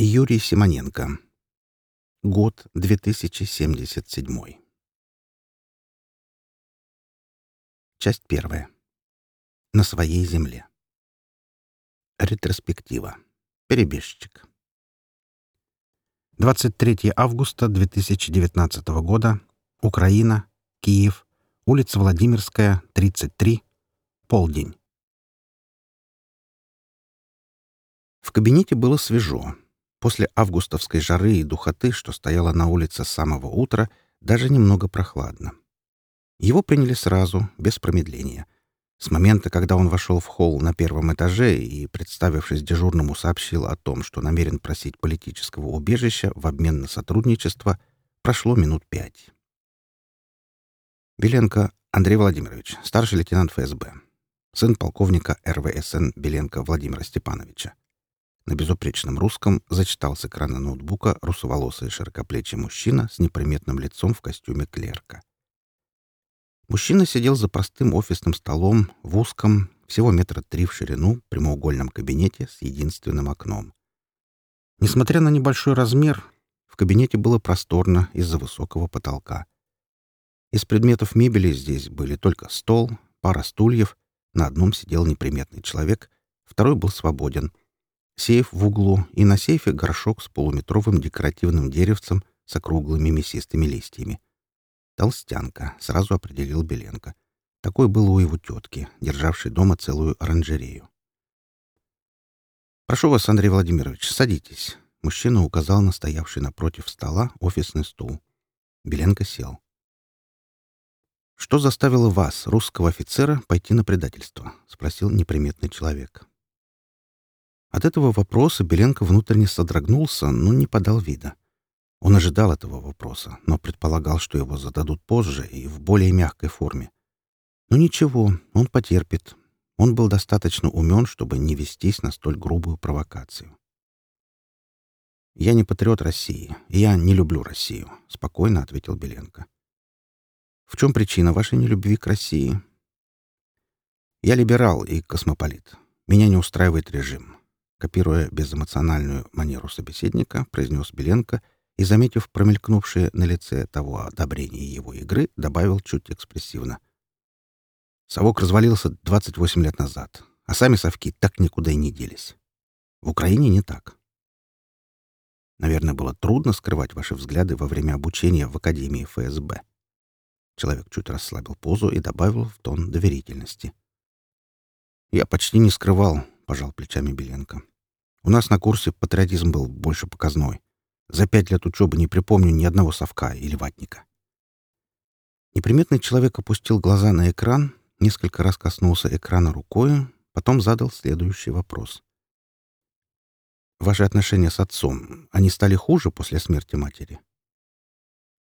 Юрий Симоненко. Год 2077. Часть первая. На своей земле. Ретроспектива. Перебежчик. 23 августа 2019 года. Украина. Киев. Улица Владимирская, 33. Полдень. В кабинете было свежо. После августовской жары и духоты, что стояла на улице с самого утра, даже немного прохладно. Его приняли сразу, без промедления. С момента, когда он вошел в холл на первом этаже и, представившись дежурному, сообщил о том, что намерен просить политического убежища в обмен на сотрудничество, прошло минут пять. Беленко Андрей Владимирович, старший лейтенант ФСБ. Сын полковника РВСН Беленко Владимира Степановича. На безупречном русском зачитал с экрана ноутбука русоволосый широкоплечий мужчина с неприметным лицом в костюме клерка. Мужчина сидел за простым офисным столом в узком, всего метра три в ширину, прямоугольном кабинете с единственным окном. Несмотря на небольшой размер, в кабинете было просторно из-за высокого потолка. Из предметов мебели здесь были только стол, пара стульев, на одном сидел неприметный человек, второй был свободен — сейф в углу и на сейфе горшок с полуметровым декоративным деревцем с округлыми мясистыми листьями. «Толстянка», — сразу определил Беленко. Такой был у его тетки, державшей дома целую оранжерею. «Прошу вас, Андрей Владимирович, садитесь». Мужчина указал на стоявший напротив стола офисный стул. Беленко сел. «Что заставило вас, русского офицера, пойти на предательство?» — спросил неприметный человек. От этого вопроса Беленко внутренне содрогнулся, но не подал вида. Он ожидал этого вопроса, но предполагал, что его зададут позже и в более мягкой форме. Но ничего, он потерпит. Он был достаточно умен, чтобы не вестись на столь грубую провокацию. «Я не патриот России, и я не люблю Россию», — спокойно ответил Беленко. «В чем причина вашей нелюбви к России?» «Я либерал и космополит. Меня не устраивает режим копируя безэмоциональную манеру собеседника, произнес Беленко и, заметив промелькнувшее на лице того одобрение его игры, добавил чуть экспрессивно. Совок развалился 28 лет назад, а сами совки так никуда и не делись. В Украине не так. Наверное, было трудно скрывать ваши взгляды во время обучения в Академии ФСБ. Человек чуть расслабил позу и добавил в тон доверительности. Я почти не скрывал, пожал плечами Беленко. У нас на курсе патриотизм был больше показной. За пять лет учебы не припомню ни одного совка или ватника. Неприметный человек опустил глаза на экран, несколько раз коснулся экрана рукой, потом задал следующий вопрос. «Ваши отношения с отцом, они стали хуже после смерти матери?»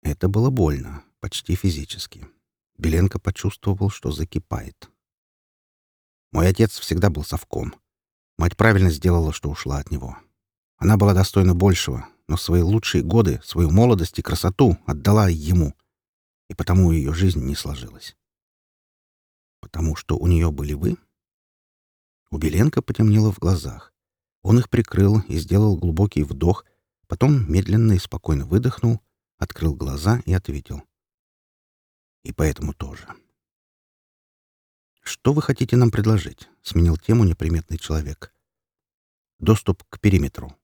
Это было больно, почти физически. Беленко почувствовал, что закипает. «Мой отец всегда был совком. Мать правильно сделала, что ушла от него. Она была достойна большего, но свои лучшие годы, свою молодость и красоту отдала ему. И потому ее жизнь не сложилась. Потому что у нее были вы? У Беленко потемнело в глазах. Он их прикрыл и сделал глубокий вдох, потом медленно и спокойно выдохнул, открыл глаза и ответил. И поэтому тоже. «Что вы хотите нам предложить?» — сменил тему неприметный человек. «Доступ к периметру»,